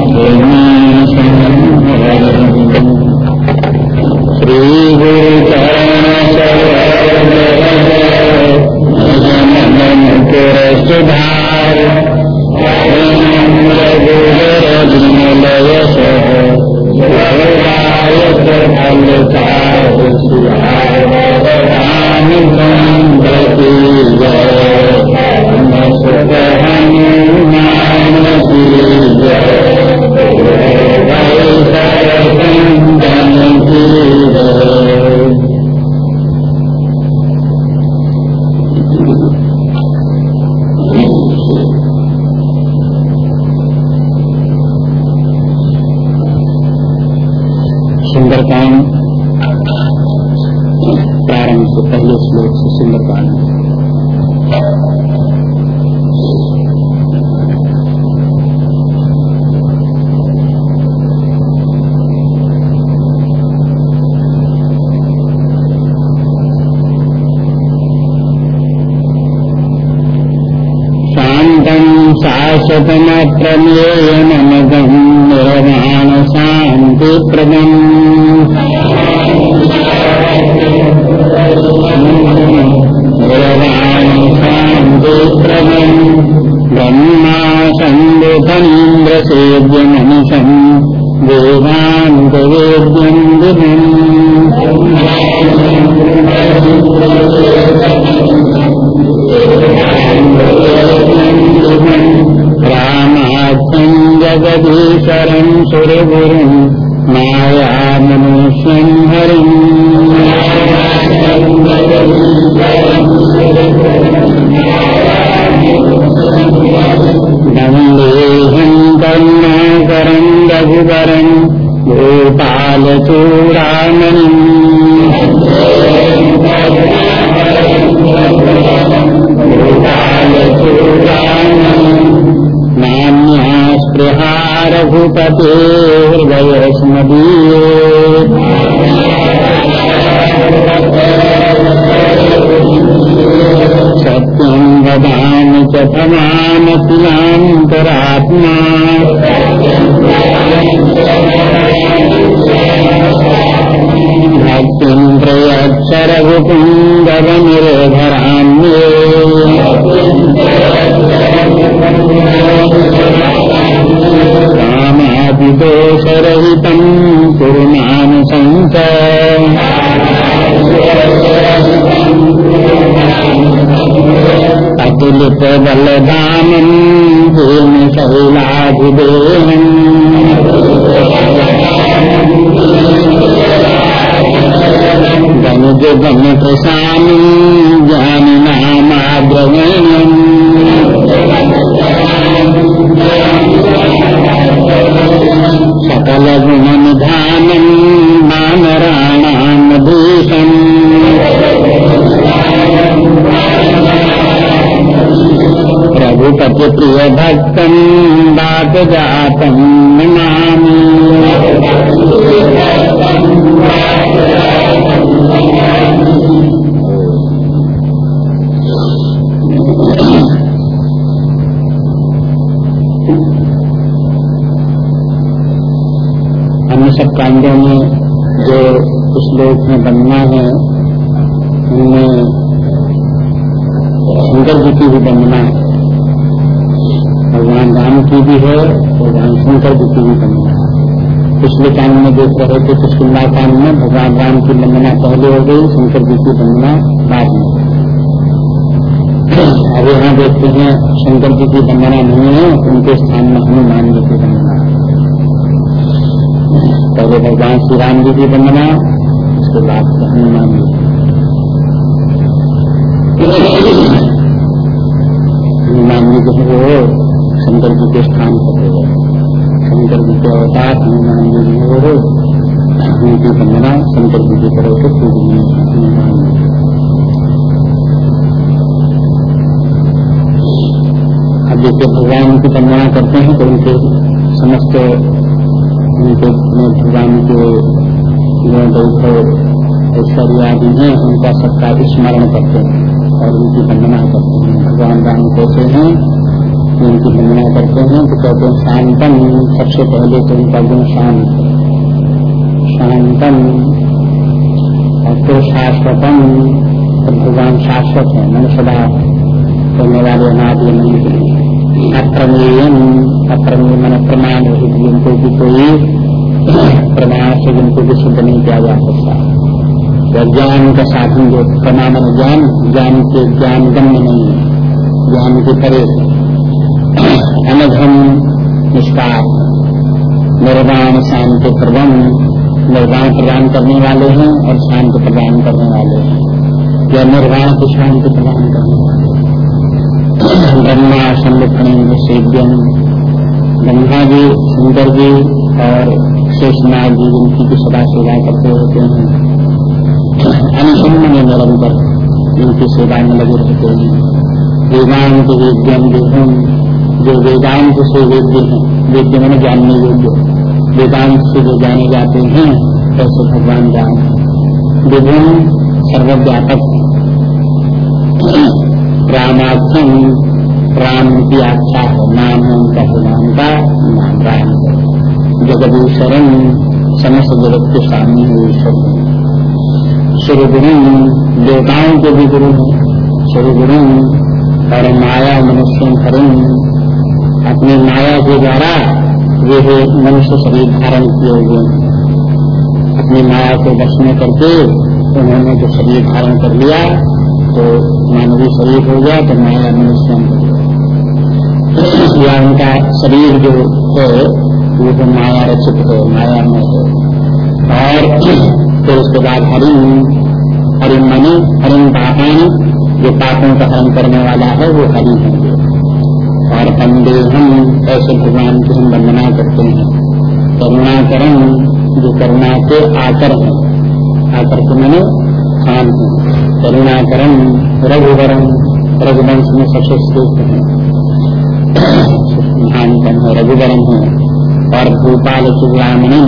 श्री शाश्वतमप्रमेयमनगम् निर्वाणशान्तिप्रदम् निर्वाणशान्तिप्रदम् ब्रह्मा सन्दुतनीन्द्रसेव्यमनिशम् देवान्तवेद्यम् रामाख्यम् जगदीश्वरम् सुरगुरुम् मायामनुष्यम् हरिम् ते अतुलित कांडों में जो श्लोक में बनना है, उनमें शंकर जी की भी वंदना है। भगवान राम की भी है भगवान शंकर जी की भी वंदना पिछले कांड में देख रहे थे किसकुल्ला कांड में भगवान राम की वंदना पहले हो गई, शंकर जी की वंदना बाद में अब यहाँ देखते हैं, शंकर जी की वंदना नहीं है, उनके स्थान में हनुमान जी की वंदना पहले भगवान श्री राम जी की वंदना, उसके बाद हनुमान जी हनुमान जी जो है वो शंकर जी के स्थान पर हो शंकर जी के अवतार हनुमान जी जो है उनकी वंदना, शंकर जी की तरफ़ से पूजनीय हनुमान जी अब जैसे भगवान की वंदना करते हैं तो उनके समस्त भगवान के ऐश्वर्य आदि हैं उनका सबका स्मरण करते हैं और उनकी वंदना करते हैं। भगवान राम कहते हैं, उनकी वंदना करते हैं तो कहते हैं, शांतम, सबसे पहले तो उनका गुण शांत। शांतम और फिर शाश्वतम तो भगवान शाश्वत है मन सदा करने वाले अनादि नहीं अप्रमेयम अप्रमेय मन प्रमाण रहित जिनको भी कोई प्रमाण से जिनको भी सिद्ध नहीं किया जा सकता। या ज्ञान का साधन जो प्रमाण ज्ञान ज्ञान के ज्ञान गम्य नहीं है, ज्ञान के परे अनघम निष्कार निर्वाण, शांति प्रबम निर्वाण प्रदान करने वाले हैं और शांति प्रदान करने वाले हैं। या निर्वाण की शांति प्रदान करने वाले ब्रह्मा संरक्षण सेव्यम ब्रह्मा जी, सुंदर जी और शेषनाग जी जिनकी भी सदा सेवा करते होते हैं अनुसंध में निरंतर इनकी सेवा में लगे रहते हैं वेदांत वेद्यम देहम जो वेदांत से वेद्य है वेद्य मैंने जानने योग्य वेदांत से जो जाने जाते हैं ऐसे भगवान जान विभिन्न सर्वव्यापक रामाख्यम राम की आख्या है नाम है उनका भगवान का नाम राम है जगदीश्वरम समस्त जगत के सामने है ईश्वर श्री गुरु देवताओं के भी गुरु हैं। श्री गुरु और माया मनुष्य करुण अपनी माया के द्वारा वे मनुष्य शरीर धारण किए हुए। अपनी माया को बस में करके उन्होंने जो शरीर धारण कर लिया तो मानवीय शरीर हो गया तो माया मनुष्य हो या उनका शरीर जो है वो तो माया रचित हो, माया में है। और फिर उसके बाद हरिम हरिम मनी हरिम पापानी जो पापों का हरण करने वाला है, वो हरि है। और बंदे हम ऐसे भगवान की हम वंदना करते हैं। करुणाकरण, जो करुणा के आकर है। आकर के मैंने खान है। करुणाकरण, रघुवरण, रघुवंश में सबसे श्रेष्ठ है। महान है। और भूपाल चुड़ामणि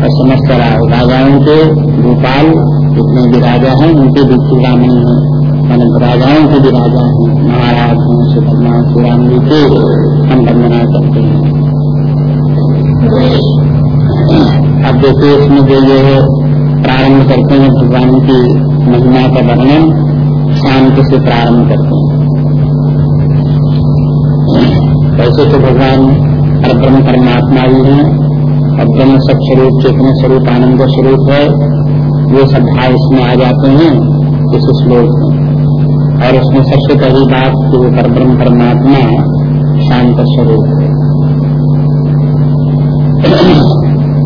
और समस्त राजाओं के भूपाल जितने भी राजा हैं, उनके भी चुड़ामणि है। अनंत राजाओं के भी राजा हैं। महाराज हैं श्री भगवान जी के हम वंदना करते हैं। अब देखिए, इसमें जो ये प्रारंभ करते हैं भगवान की महिमा का वर्णन। शांति से प्रारंभ करते हैं। वैसे तो भगवान हर ब्रह्म परमात्मा भी है, और ब्रह्म सब स्वरूप चेतन स्वरूप आनंद स्वरूप है, ये सब भाव इसमें आ जाते हैं, इस श्लोक में। और उसमें सबसे पहली बात कि वो परब्रह्म परमात्मा शांत स्वरूप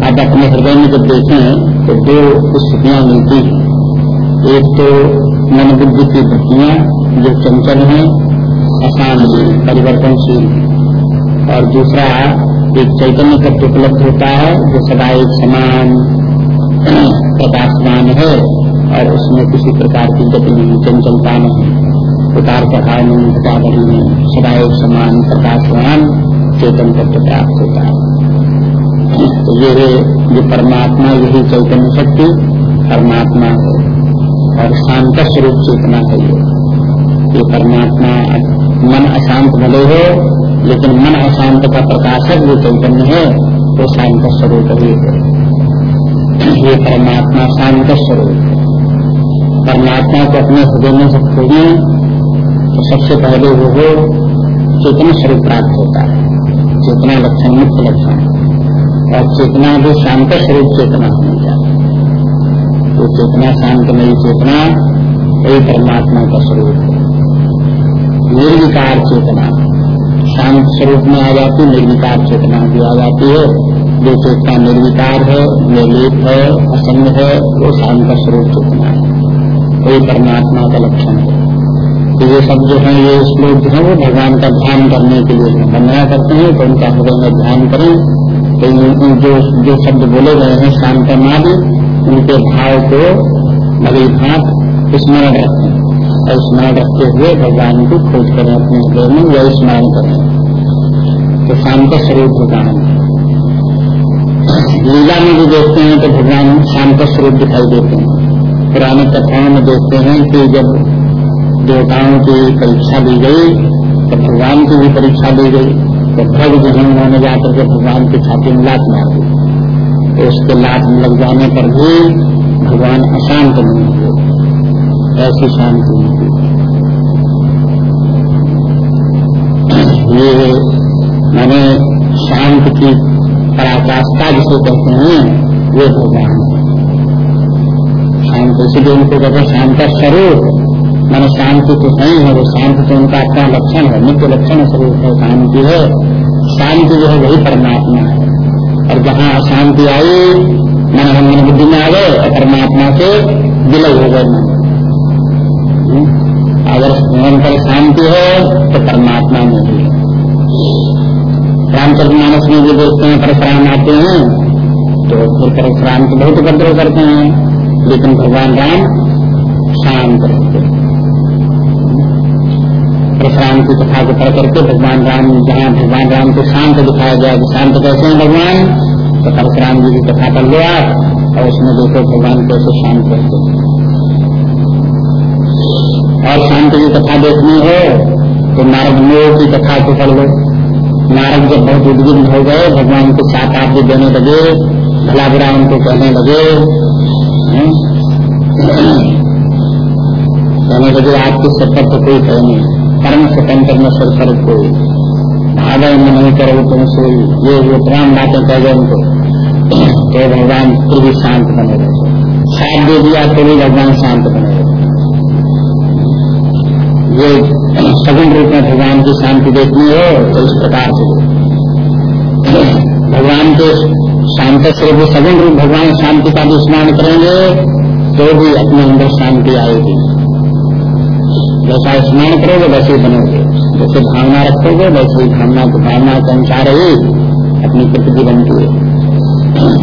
अब अपने हृदय में जब देखें तो दो स्थितियाँ मिलती हैं। एक तो मन बुद्धि की वृत्तियाँ जो चंचल हैं, अशांत परिवर्तनशील और दूसरा एक चैतन्य तत्व उपलब्ध होता है, जो सदा एक समान प्रकाशमान है और उसमें किसी प्रकार की गति नहीं, चंचलता नहीं, उतार चढ़ाव नहीं घटा नहीं, सदा एक समान प्रकाशवान चेतन तत्व प्राप्त होता है। तो ये जो परमात्मा, यही चैतन्य शक्ति, परमात्मा है और शांत स्वरूप चेतना है ये परमात्मा मन अशांत भले हो लेकिन मन अशांत का प्रकाशक जो चैतन्य है वो शांत स्वरूप ही ये परमात्मा शांत स्वरूप परमात्मा को अपने हृदय में जब तो सबसे पहले वो हो, चेतना स्वरूप प्राप्त होता है। चेतना लक्षण मुख्य लक्षण। और चेतना भी शांत स्वरूप चेतना होनी चाहिए तो चेतना शांत नहीं चेतना, वही परमात्मा का स्वरूप है। निर्विकार चेतना। शांत स्वरूप में आ जाती निर्विकार चेतना भी आ जाती है। जो चेतना निर्विकार है, निर्लिप है असंग है, वो शांत स्वरूप चेतना है। वही परमात्मा का लक्षण है। तो ये सब जो है, ये श्लोक जो है, वो भगवान का ध्यान करने के लिए वंदना करते हैं तो उनका हृदय में ध्यान करें। तो जो जो शब्द बोले गए हैं शांत मादि उनके भाव को भली भात स्मरण रखें। और स्मरण रखते हुए भगवान की खोज करें अपने हृदय में या स्मरण करें। तो शांत स्वरूप भगवान लीला में भी देखते हैं तो भगवान शांत स्वरूप दिखाई देते हैं। पुराने कथाओं में देखते हैं कि जब देवताओं की परीक्षा दी गई तो भगवान की भी परीक्षा दी गई। तो भग जो है उन्होंने जाकर के भगवान की छाती में लात मार दी। तो उसके लात लग जाने पर भी भगवान अशांत नहीं हुए। ऐसी शांति। ये मैंने शांत की पराकाष्ठा जिसे कहते हैं, ये भगवान शांत इसीलिए उनको कहते हैं शांत स्वरूप। मैंने शांति तो सही है वो शांति तो उनका अपना लक्षण है, नित्य लक्षण स्वरूप है, शांति है। शांति जो है वही परमात्मा है। और जहाँ अशांति आई, मन मन बुद्धि में आ गए और परमात्मा से विलय हो गए? अगर पर शांति है तो परमात्मा में भी रामचंद्र मानस में भी देखते हैं परशुराम आते हैं तो फिर परशुराम को बहुत उपद्रव करते हैं। लेकिन भगवान राम शांत रहते हैं। परशुराम की कथा को पढ़ करके भगवान राम, जहाँ भगवान राम को शांत दिखाया गया, कि शांत कैसे हैं भगवान तो परशुराम जी की कथा पढ़ लो आप और उसमें देखो भगवान कैसे शांत रहते हैं। और शांति की कथा देखनी हो तो नारद मोह की कथा को पढ़ लो। नारद जब बहुत उद्विग्न हो गए, भगवान को साथ आप देने लगे, भला बुरा उनको कहने लगे कहने लगे आपके सफ़र तो कोई कहे नहीं, परम स्वतंत्र में सर कोई। भागव में नहीं करो, तुम सोई ये वो प्राण बातें कह गए उनको। तो भगवान फिर भी शांत बने रहे। साथ दे दिया तो भी भगवान शांत बने रहे। ये सगुण रूप में भगवान की शांति देखनी हो तो इस प्रकार से। भगवान के शांत स्वरूप सगुण रूप भगवान शांति का भी स्मरण करेंगे तो भी अपने अंदर शांति आएगी। जैसा स्मरण करोगे, वैसे ही बनोगे। जैसे भावना रखोगे, वैसे ही भावना की भावना के अनुसार ही अपनी प्रकृति बनती है।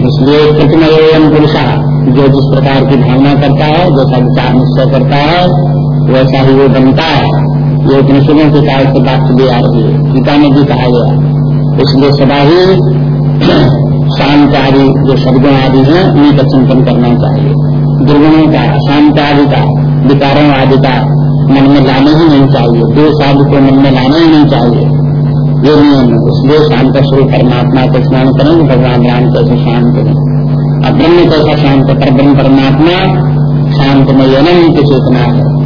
इसलिए एवं पुरुषा, जो जिस प्रकार की भावना करता है, जैसा विचार निश्चय करता है वैसा ही वो बनता है। ये उपनिषदों के काल से बात भी आ रही है। गीता में भी कहा गया इसलिए सदा ही शांत आदि जो शब्दों आदि हैं, उन्हीं का चिंतन करना चाहिए। दुर्गुणों का अशांत आदि का, विकारों आदि का मन में लाने ही नहीं चाहिए। दोष आदि को मन में लाना ही नहीं चाहिए। ये नियम इसलिए शांत स्वरूप परमात्मा को स्नान करेंगे, भगवान राम कैसे शांत करें अब ब्रह्म कैसा शांत पर ब्रह्म परमात्मा शांत में अनंत चेतना है।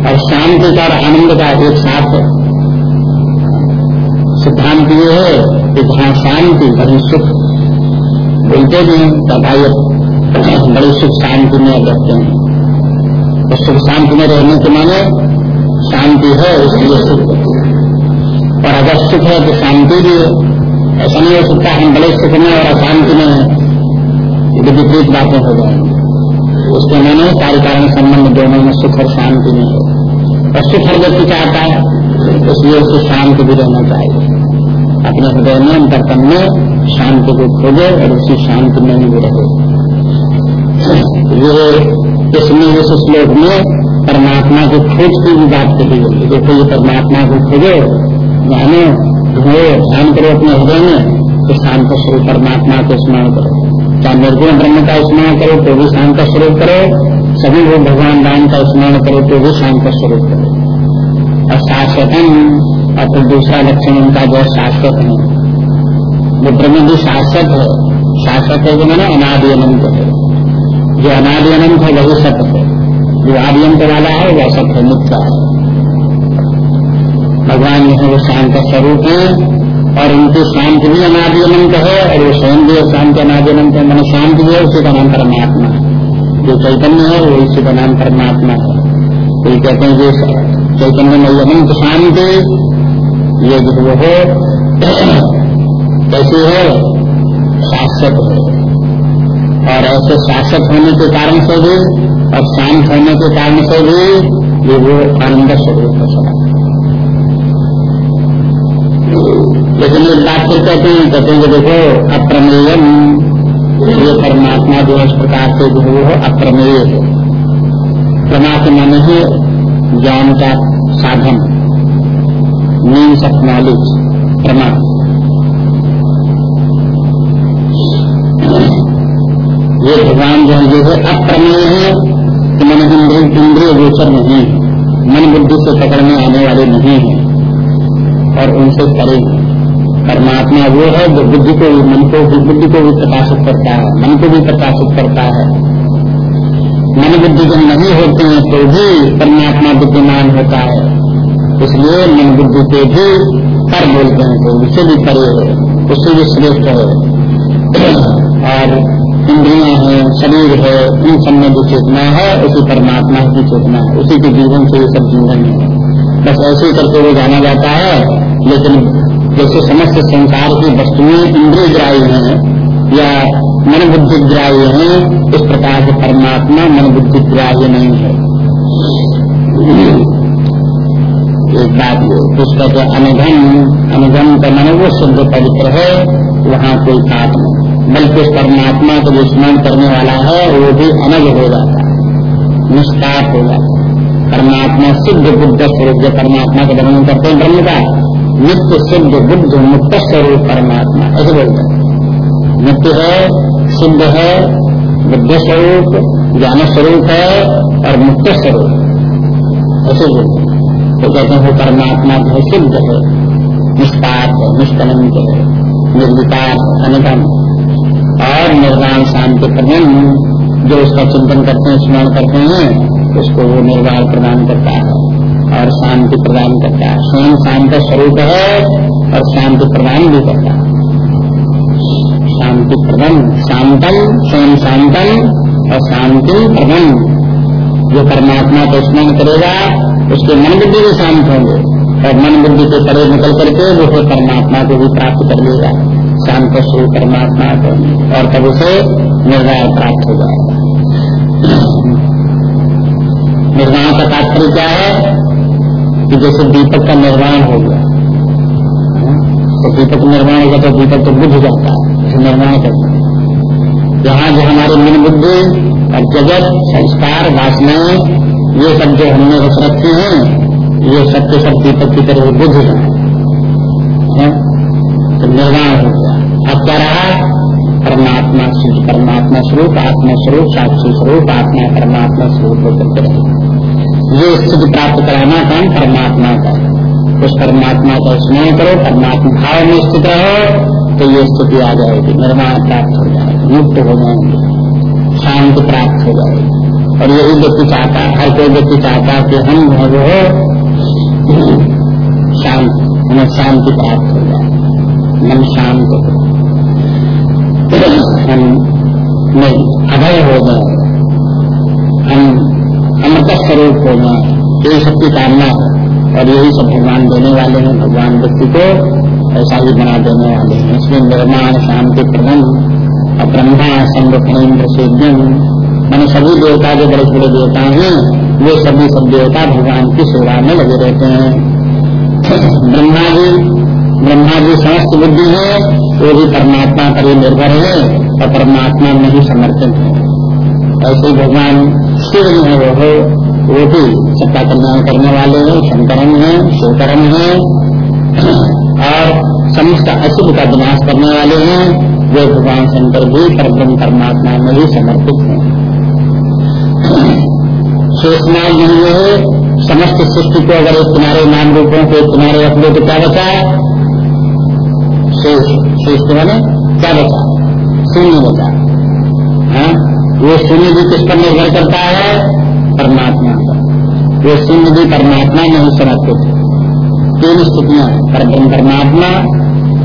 और शांति का और आनंद का एक साथ सिद्धांत ये है कि जहाँ शांति, वही सुख। बोलते भी भाई बड़ी सुख शांति में रहते हैं। तो सुख शांति में रहने के माने शांति है इसलिए सुख और अगर सुख है तो शांति भी है। ऐसा नहीं हो सकता हम बड़े सुख में और अशांति में विपरीत बातें हो जाएँगी। उसके मैंने कार्य संबंध दोनों में सुख और शांति में है। सुख हर व्यक्ति चाहता है इसलिए उसको शांति भी रहना चाहिए। अपने हृदय में अंतरतम में शांति को खोजे और उसी शांति में ही रहे। ये इसमें, इस श्लोक में परमात्मा की खोज की भी बात कही गई देखो ये परमात्मा को खोजो जानो ढूंढो, ध्यान करो अपने हृदय में तो शांत स्वरूप परमात्मा को स्मरण करो। चाहे निर्गुण ब्रह्म का स्मरण करो तो भी शांत स्वरूप करो सभी लोग भगवान राम का स्मरण करो तो भी शांत स्वरूप करो और शाश्वतन और फिर दूसरा लक्षण उनका जो शाश्वत है। जो ब्रह्म भी शाश्वत है। शाश्वत है जो मैंने अनादि है। जो अनादि अनंत है, वही सत्य है। जो आदि वाला है, वह सत्य मुक्त है। भगवान जो है, वो शांत स्वरूप है, और उनकी शांति भी अनादि है, और वो स्वयं भी शांति अनादि अनंत है। मैंने शांति भी है, उसी का नाम परमात्मा जो चैतन्य है, वो इसी का नाम परमात्मा है। कोई कहते हैं जो चैतन्य में अनंत शांति ये जो वो हो, कैसी है? शाश्वत है। और ऐसे शाश्वत होने के कारण से भी, और शांत होने के कारण से भी, ये वो आनंद स्वरूप है। लेकिन एक बात फिर कहते हैं कहते हैं कि देखो, अप्रमेयम ये परमात्मा जो इस प्रकार से जो वो अप्रमेय है। प्रमा के माने ही ज्ञान का साधन मीन्स ऑफ़ नॉलेज प्रमा। ये भगवान जो है जो है अप्रमेय है कि मन इंद्रिय गोचर नहीं मन बुद्धि से पकड़ने आने वाले नहीं है और उनसे परे परमात्मा वो है जो बुद्धि को भी मन को भी बुद्धि को भी प्रकाशित करता है, मन को भी प्रकाशित करता है। मन बुद्धि जब नहीं होते हैं तो भी परमात्मा विद्यमान होता है। इसलिए मन बुद्धि के भी कर बोलते हैं तो उससे भी परे है उससे भी श्रेष्ठ है। और इंद्रिया है, शरीर है, इन सब में जो चेतना है, उसी परमात्मा की चेतना है, उसी के जीवन से ये सब जीवन है। बस ऐसे करके वो जाना जाता है, लेकिन जैसे समस्त संसार की वस्तुएँ इंद्रिय ग्राही हैं या मन बुद्धि ग्राह्य है, इस प्रकार से परमात्मा मन बुद्धि ग्राह्य नहीं है। एक बात उसका अनुगम अनुगम का मन वो शुद्ध पवित्र है, वहाँ कोई पाप नहीं। बल्कि परमात्मा को जो स्मरण करने वाला है, वो भी अनग हो जाता है, निष्पाप हो जाता है। परमात्मा सिद्ध बुद्ध स्वरूप, जो परमात्मा का वर्णन करते हैं ब्रह्म का नित्य सिद्ध बुद्ध मुक्त स्वरूप परमात्मा, ऐसे बोलते हैं। नित्य है सिद्ध है बुद्ध स्वरूप ज्ञान स्वरूप है और मुक्त स्वरूप ऐसे बोलते तो कहते हैं परमात्मा जो सिद्ध है, निष्पाप है निष्कलंक है, निर्विकार अनुगम और निर्वाण शांति प्रदान जो उसका चिंतन करते हैं, स्मरण करते हैं, उसको वो निर्वाण प्रदान करता है। और शांति प्रदान करता है। स्वयं शांत स्वरूप है और शांति प्रदान भी करता है। शांति प्रदान शांतम, स्वयं शांतम और शांति प्रदान जो परमात्मा को स्मरण करेगा, उसके मन बुद्धि भी शांत होंगे और मन बुद्धि के परे निकल करके वो फिर परमात्मा को भी प्राप्त कर लेगा। शांत स्वरूप परमात्मा को और तब उसे निर्वाण प्राप्त हो जाएगा। निर्वाण का तात्पर्य क्या है? कि जैसे दीपक का निर्माण हो गया तो दीपक निर्माण होगा तो दीपक तो बुझ जाता है निर्माण करता है। जहाँ जो हमारे मन बुद्धि और जगत, संस्कार वासनाएँ ये सब जो हमने रच रखे हैं, ये सब के सब दीपक की तरह बुझ गए तो निर्माण हो गया। अब क्या रहा? परमात्मा परमात्मा स्वरूप आत्मा स्वरूप साक्षी स्वरूप, आत्मा, परमात्मा स्वरूप होकर के रहे। ये स्थिति प्राप्त कराना काम परमात्मा का। उस परमात्मा का स्मरण करो, परमात्मा भाव में स्थित रहो तो ये स्थिति आ जाएगी। निर्माण प्राप्त हो जाएगी, मुक्त हो जाएँगे, शांति प्राप्त हो जाएगी। और यही व्यक्ति चाहता है, हर कोई व्यक्ति चाहता है कि हम जो है वो शांत, हमें शांति प्राप्त हो जाए। मन शांत हो हम नहीं, अभय हो जाए। हम अमृत स्वरूप हो जाए यही सबकी कामना है। और यही सब भगवान देने वाले हैं, भगवान व्यक्ति को ऐसा ही बना देने वाले हैं। इसमें निर्माण, शांति, प्रबंध और ब्रह्मा संगठन सेव्यम मैंने सभी देवता जो बड़े बड़े देवता हैं, वे सभी सब देवता भगवान की सेवा में लगे रहते हैं। ब्रह्मा जी ब्रह्मा जी समस्त बुद्धि है, वो भी परमात्मा पर ही निर्भर है और परमात्मा में ही समर्पित है। ऐसे भगवान शिव जो है वो हो वो भी सबका कल्याण करने वाले हैं, शंकरन है शिवकरण है, और समस्त अशुभ का विनाश करने वाले हैं वे भगवान शंकर भी परब्रह्म परमात्मा में ही समर्पित हैं। शेषनाग नहीं है, समस्त सृष्टि को अगर एक किनारे नाम रूपों के किनारे रख दो तो क्या बचा? शेष शेष के मैंने क्या बचा? शून्य बचा। हाँ? वो शून्य भी किस पर निर्भर करता है? परमात्मा पर। वो शून्य भी परमात्मा में ही समर्पित तीन स्थितियाँ पर परमात्मा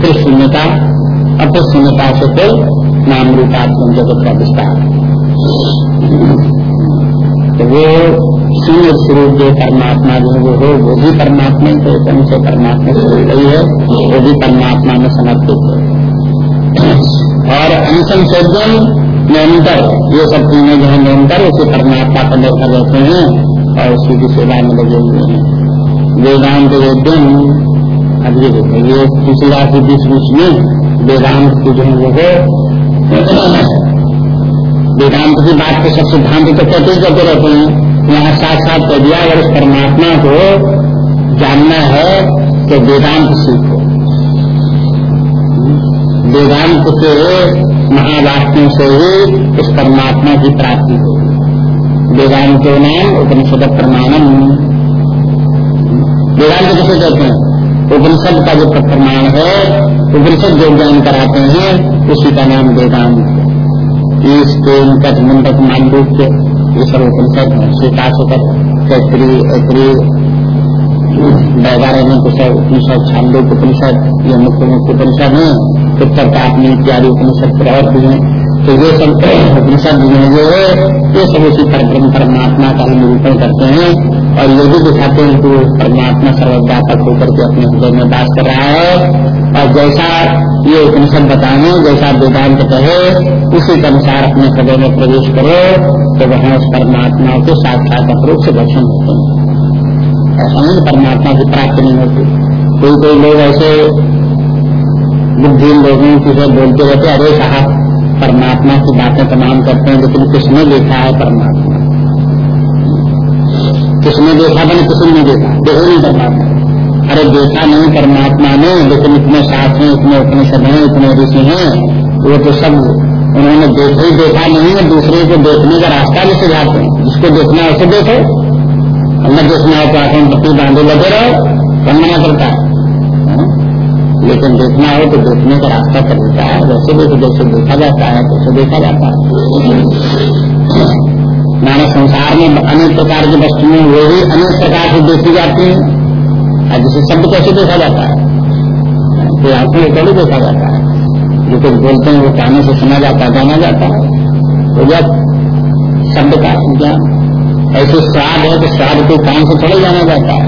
फिर शून्यता और फिर शून्यता से फिर नाम रूपात्म जगत का विस्तार तो वो शून्य स्वरूप जो परमात्मा जो वो हो, वो भी परमात्मा के एकदम से परमात्मा स्वरूप ही है, वो भी परमात्मा में समर्पित है। और अंशम सज्जन निरंतर, ये सब चीज़ें जो है निरंतर, उसे परमात्मा पर निर्भर रहते हैं और उसी की सेवा में लगे हुए हैं। वेदांत वेद्यम अब ये देखो, ये पिछला के बीच बीच में वेदांत की जो है वो वेदांत की बात तो सब सिद्धांत तो कहते ही करते रहते हैं। यहाँ साथ साथ कह दिया, अगर परमात्मा को जानना है तो वेदांत सीखो। वेदांत के महावाक्यों से ही उस परमात्मा की प्राप्ति हो। वेदांत नाम उपनिषद प्रमाणम। वेदांत किसे कहते हैं? उपनिषद का जो प्रमाण है, उपनिषद जो ज्ञान कराते हैं, उसी का नाम वेदांत इसके कथ मुंडक, मांडूक्य, ये सब उपनिषद है। कैत्री ऐत्री वैगारह में कुछ उपनिषद छांदोक उपनिषद, ये मुख्य मुख्य उपनिषद है। उत्तर कापनी इत्यादि उपनिषद प्रवर भी है। तो ये सब उपनिषद जो है ये सब उसी परब्रह्म परमात्मा का ही निरूपण करते हैं और ये भी दिखाते हैं कि परमात्मा सर्वव्यापक होकर के अपने हृदय में बात कर रहा है। और जैसा ये उपनिषद बताए जैसा वेदांत कहे उसी के अनुसार अपने हृदय में प्रवेश करो तो वहाँ उस परमात्मा को साक्षात रूप से दर्शन होते हैं ऐसा नहीं परमात्मा की प्राप्ति नहीं होती। कोई कोई लोग ऐसे बुद्धि लोगों की बोलते रहते अरे साहब, परमात्मा की बातें तमाम करते हैं, लेकिन किसने देखा है परमात्मा? किसने देखा मैंने किसी ने देखा? देखो नहीं परमात्मा। अरे देखा नहीं परमात्मा ने, लेकिन इतने साथ हैं, इतने उपनिषद हैं, इतने ऋषि हैं, वो तो सब उन्होंने देखा ही देखा नहीं है, दूसरे को देखने का रास्ता भी सुझाते हैं। जिसको देखना है उसे देखो। न देखना है तो आँखों पट्टी बांधे लगे रहो कम मना करता है। लेकिन देखना हो तो देखने का रास्ता तरीका है। वैसे भी जैसे देखा जाता है तो देखा जाता है मानव संसार में अनेक प्रकार की वस्तुएँ वो भी अनेक प्रकार से देखी जाती हैं। और जिसे शब्द कैसे देखा जाता है? तो आँखों में थोड़ी देखा जाता है? जो कुछ बोलते हैं, वो कहने से सुना जाता जाना जाता है। तो जब शब्द का ज्ञान ऐसे स्वाद है तो स्वाद को कान से थोड़े जाना जाता है।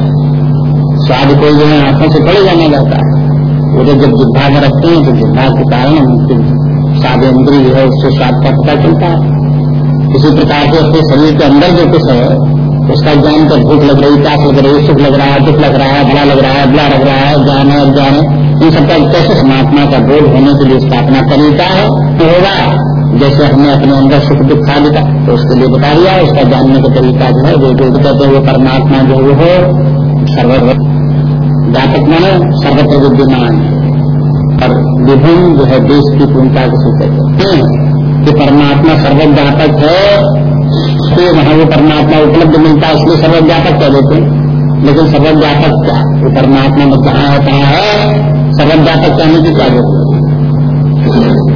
स्वाद को जो है आँखों से थोड़े जाना जाता है। तो जब जिब्भा में रखते हैं तो जिब्भा के कारण साध इंद्री जो है, उससे स्वाद का पता चलता है। इसी प्रकार से अपने शरीर के अंदर जो कुछ है, उसका ज्ञान तो भूख लग रही, प्यास लग रही, सुख लग रहा है, दुख लग रहा है, भला लग रहा है बुला लग रहा है, ज्ञान है, अज्ञान है, इन सबका कैसे परमात्मा का बोध होने के लिए स्थापना तरीका है? तो होगा। जैसे हमने अपने अंदर सुख दुख खा लिया तो उसके लिए बता दिया, उसका जानने का तरीका जो है, जो कहते हैं वो परमात्मा जो वो हो सर्व व्यापक माने सर्वत्र विद्यमान और विभिन्न जो है देश की पूर्णता को कहते हैं। कि परमात्मा सर्वव्यापक है तो वहाँ वो परमात्मा उपलब्ध मिलता है, इसलिए सर्वव्यापक कह देते हैं। लेकिन सर्वव्यापक क्या? वो परमात्मा में जहाँ है, कहाँ है? सर्वव्यापक कहने की क्या ज़रूरत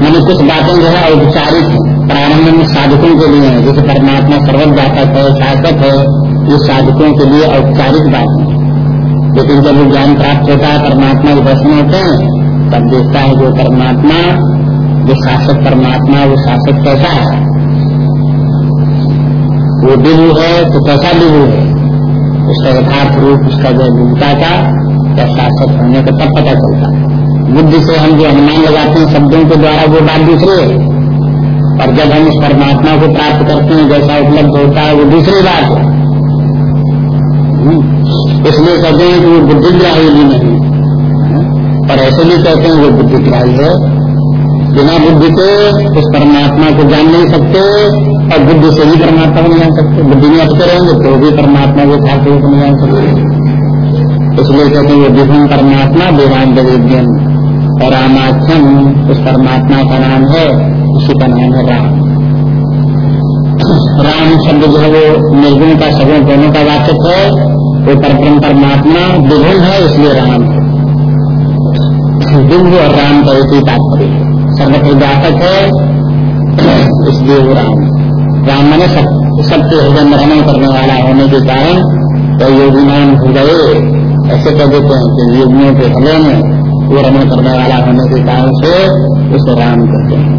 मैंने कुछ बातें जो है औपचारिक प्रारंभ में साधकों के लिए है। जैसे परमात्मा सर्वव्यापक है शासक है, ये साधकों के लिए औपचारिक बात है। लेकिन जब ज्ञान प्राप्त होता है, परमात्मा के दर्शन होते हैं, तब देखता है जो परमात्मा, जो शासक परमात्मा, वो शासक कैसा है? वो दिव्य है तो कैसा दिव्य है? उसका यथार्थ रूप, उसका जो भूमिका का या शासक होने का तब पता चलता है। बुद्धि से हम जो अनुमान लगाते हैं, शब्दों के द्वारा वो बात दूसरी है। और जब हम उस परमात्मा को प्राप्त करते हैं, जैसा उपलब्ध होता है, वो दूसरी बात है। इसलिए कहते हैं कि वो बुद्धिग्राही भी नहीं पर ऐसे भी कहते हैं, वो बुद्धिग्राही है। बिना बुद्धि के उस परमात्मा को जान नहीं सकते और बुद्धि से ही परमात्मा को नहीं जान सकते। बुद्धि में अटके रहेंगे तो भी परमात्मा को यथार्थ रूप नहीं जान सकते। इसलिए कहते हैं विभिन्न परमात्मा वेदांत विज्ञान और रामाख्यम उस परमात्मा का नाम है, उसी का नाम है राम। राम शब्द जो है, वो निर्गुण का, सगुण दोनों का वाचक है। वो परम परमात्मा विभिन्न है, इसलिए राम दिव्य और राम का एक ही तात्पर्य सर्वत्र व्यापक है, इसलिए वो राम राम मैंने सब, सबके हृदय में रमन करने वाला होने के कारण तो योगी नाम हृदय ऐसे कह देते हैं कि योगियों के हृदय में वो रमन करने वाला होने के कारण से उसे राम कहते हैं।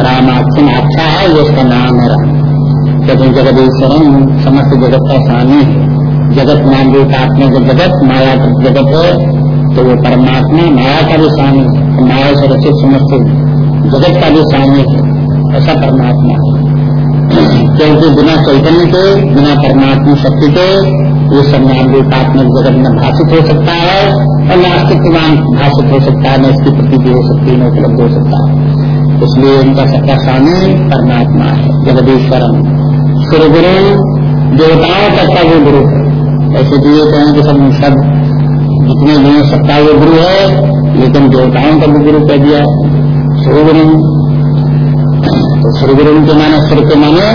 रामाक्षण अच्छा है, ये उसका नाम है राम। जगत जगदीश्वरम समस्त जगत का स्वामी है। जगत मान रूपात्मक जगत, माया जगत है तो वो परमात्मा, माया का भी स्वामी है माया से रचित समस्त जगत का भी स्वामी है, ऐसा परमात्मा है। क्योंकि बिना चैतन्य के, बिना परमात्मा शक्ति के, ये सब नाम रूपात्मक जगत में भाषित हो सकता है, और नास्तिकवान भाषित हो सकता है, न इसकी प्रती हो सकती है न उपलब्ध हो सकता। है इसलिए इनका सबका स्वामी परमात्मा है, जगदीश्वरम। गुरु देवताओं तक का वो गुरु है। ऐसे तो ये कहें कि सब सब जितने भी हैं, सबका वो गुरु है, लेकिन देवताओं का भी गुरु कह दिया। गुरु तो गुरु के माने सुर के माने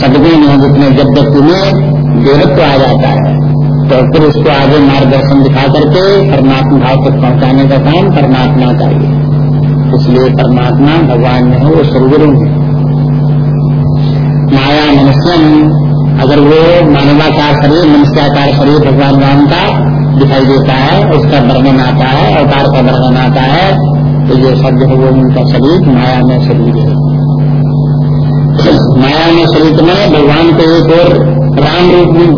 सदगुण में जितने जब व्यक्ति में देवत्व आ जाता है तो फिर उसको आगे मार्गदर्शन दिखा करके परमात्मा भाव तक पहुँचाने का काम परमात्मा का ही इसलिए परमात्मा भगवान में है, वो सर्वगुरु है। माया मनुष्यम। अगर वो मानवाकार शरीर मनुष्याकार शरीर भगवान राम का दिखाई देता है, उसका वर्णन आता है, अवतार का वर्णन आता है तो ये शब्द है वो उनका शरीर माया में शरीर है। माया में शरीर में भगवान को एक और राम रूप में,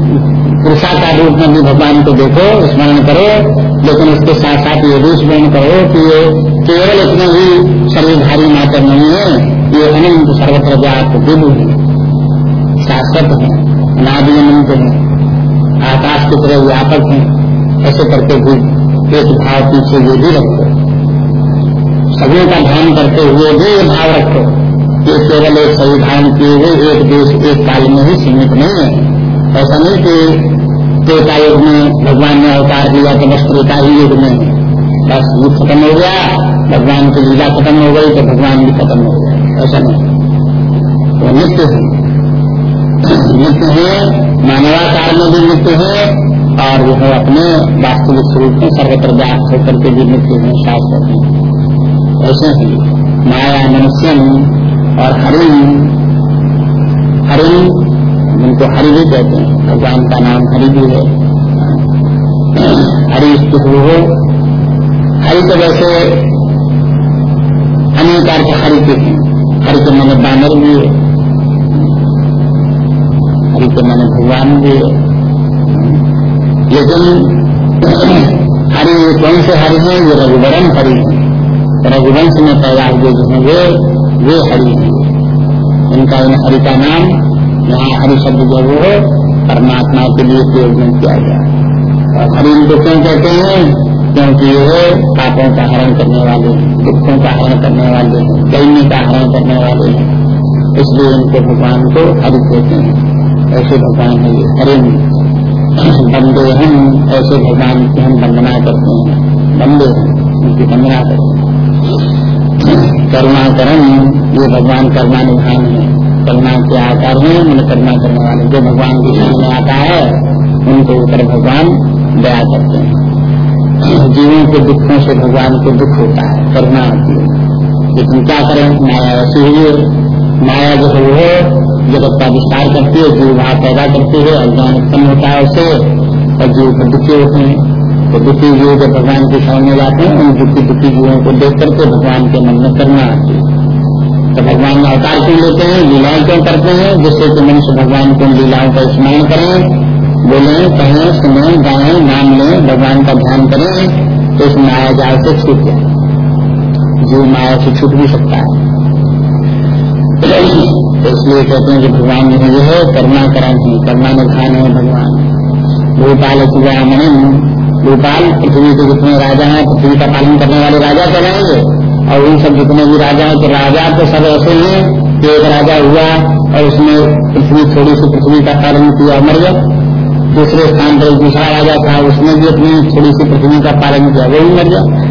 पुरुषाकार रूप में भी भगवान को देखो, स्मरण करो, लेकिन उसके साथ साथ ये भी स्मरण करो कि ये केवल इतने ही शरीरधारी मात्र नहीं है, ये अनंत सर्वत्र व्याप्त विभु है। शाश्वत है अनादि है, आकाश की तरह व्यापक है, ऐसे करके भी एक भाव पीछे ये भी रखो सभी का ध्यान करते हुए भी ये भाव रखो ये केवल एक सही ध्यान किए हुए एक देश एक काल में ही सीमित नहीं है। ऐसा नहीं कि त्रेता युग में भगवान ने अवतार दिया तो बस त्रेता ही युग में बस युग खत्म हो गया, भगवान की लीला खत्म हो गई तो भगवान भी खत्म हो गया। ऐसा नहीं। वो नित्य है। नित्य है मानवाकार में भी नित्य है, और जो है अपने वास्तविक स्वरूप में सर्वत्र व्याप्त होकर के भी मृत्यु में शास्त्र हैं ऐसे ही माया, मनुष्यम और हरिम हरिम जिनको हरि भी कहते हैं, भगवान का नाम हरि भी है। हरि स्थित हो। हरि तो वैसे अनेक अर्थ हरि के हैं। हरि के मन बानर भी है। हरि के मन भगवान भी लेकिन हरि कौन से हरि है, ये रघुवरम हरि है। रघुवंश में पैदा हुए जो है वे वे हरि है। इनका इन हरि का नाम, यहाँ हरि शब्द जो वो परमात्मा के लिए प्रयोग में किया गया और हरि इनको क्यों कहते हैं? क्योंकि ये पापों का हरण करने वाले हैं दुखों का हरण करने वाले हैं दैन्य का हरण करने वाले हैं। इसलिए इनको भगवान को हरि कहते हैं। ऐसे भगवान है ये हरि बंदे हम ऐसे भगवान की हम वंदना करते हैं। बंदे उनकी वंदना करते हैं। करुणा करम ये भगवान करुणा निधान है। करुणा के आकार में मन करुणा करने वाले जो भगवान के सामने आता है, उनको ऊपर भगवान दया करते हैं। जीवों के दुखों से भगवान को दुख होता है, करुणा होती है। लेकिन क्या करें? माया ऐसी हुई है। माया जो है जगत का विस्तार करती है, जीव भाव पैदा करती है, अज्ञान उत्पन्न होता है उसे, और जीव को दुखी होते हैं। तो दुखी जीव जो भगवान के सामने जाते हैं, उन दुखी दुखी जीवों को देख करके भगवान के मन में करना तो भगवान में अवतार क्यों लेते हैं? लीलाएँ क्यों करते हैं? जिससे कि मनुष्य भगवान को लीलाओं का स्मरण करें, बोले, कहें, सुने, गाएँ, नाम लें, भगवान का ध्यान करें तो इस माया जाल से छूट जाए। जीव माया से छूट भी सकता है। तो इसलिए कहते हैं कि भगवान ने जो है करुणा करण है करुणा निधान है भगवान। भूपाल चुजामणि भूपाल, पृथ्वी के जितने राजा हैं, पृथ्वी का पालन करने वाले राजा कहलाएँगे और उन सब जितने भी राजा हैं तो राजा तो सब ऐसे हैं कि एक राजा हुआ और उसने पृथ्वी, थोड़ी सी पृथ्वी का पालन किया मर गया। दूसरे स्थान पर दूसरा राजा था, उसने भी अपनी थोड़ी सी पृथ्वी का पालन किया, वो भी मर गया।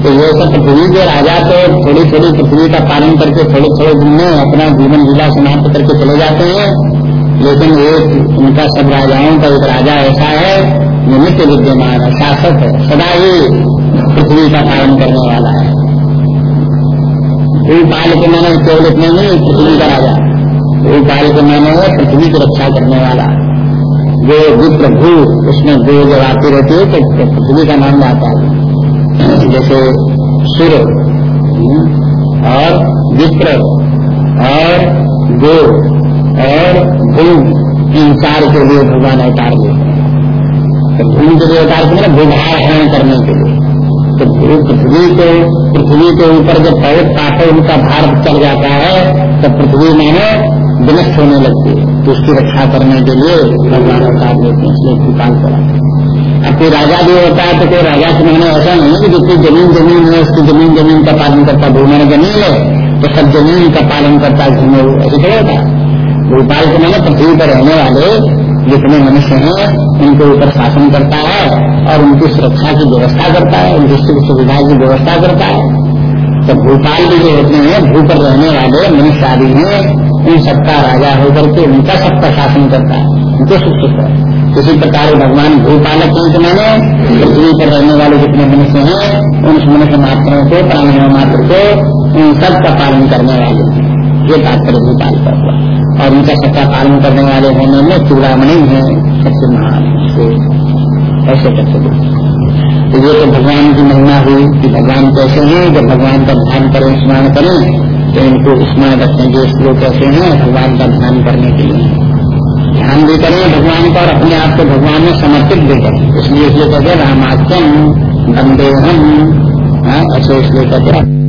तो ये सब पृथ्वी के राजा तो थोड़ी थोड़ी पृथ्वी का पालन करके थोड़े थोड़े दिन में अपना जीवन लीला समाप्त करके चले जाते हैं। लेकिन एक उनका सब राजाओं का एक राजा ऐसा है, जो नित्य विद्यमान है, शासक है, सदा ही पृथ्वी का पालन करने वाला है। भूपाल के मैंने केवल इतने नहीं पृथ्वी का राजा। भूपाल के मैंने है पृथ्वी की रक्षा करने वाला। जो विप्र भू उसमें जो जब आती रहती है तो पृथ्वी का नाम आता है। जैसे सुर और विप्र और गो और भूम इन चार के लिए भगवान अवतार हैं। तो भूमि के लिए अवतार मतलब भूभार हरण करने के लिए। तो पृथ्वी को, पृथ्वी के ऊपर जब पवित्र पाकर उनका भार चल जाता है तो पृथ्वी मानो विनष्ट होने लगती है। तो उसकी रक्षा करने के लिए भगवान अवतार लेते हैं, इसलिए भूपाल कराते हैं। कोई राजा भी होता है तो कोई राजा के मैंने ऐसा नहीं है कि जितनी ज़मीन ज़मीन है, उसकी ज़मीन ज़मीन का पालन करता भूमि ज़मीन है तो सब ज़मीन का पालन करता घूमे ऐसे थोड़ा होता भोपाल के मैंने पृथ्वी पर रहने वाले जितने मनुष्य हैं, उनके ऊपर शासन करता है और उनकी सुरक्षा की व्यवस्था करता है, उनकी सुख सुविधा की व्यवस्था करता है। तो भोपाल भी जो होते हैं, भू पर रहने वाले मनुष्य आदि हैं, उन सबका राजा होकर के उनका सबका शासन करता है, उनको सुख सुख इसी प्रकार भगवान भूपालक हैं मैंने पृथ्वी पर रहने वाले जितने मनुष्य हैं, उन मनुष्य मात्रों को, प्राणियों मात्र को, उन सब का पालन करने वाले ये तात्पर्य भूपाल का हुआ। और उनका सबका पालन करने वाले होने में चूड़ामणि है, सबसे महान ऐसे करते तो ये तो भगवान की महिमा हुई कि भगवान कैसे हैं, जब भगवान का ध्यान करें स्मरण करें तो इनको स्मरण रखने के श्लोक कैसे हैं, भगवान का ध्यान करने के लिए। ध्यान भी करें भगवान पर अपने आप को भगवान में समर्पित भी करें। इसलिए इसलिए कहते रामाख्यम बंदेहम हाँ, ऐसे इसलिए कहते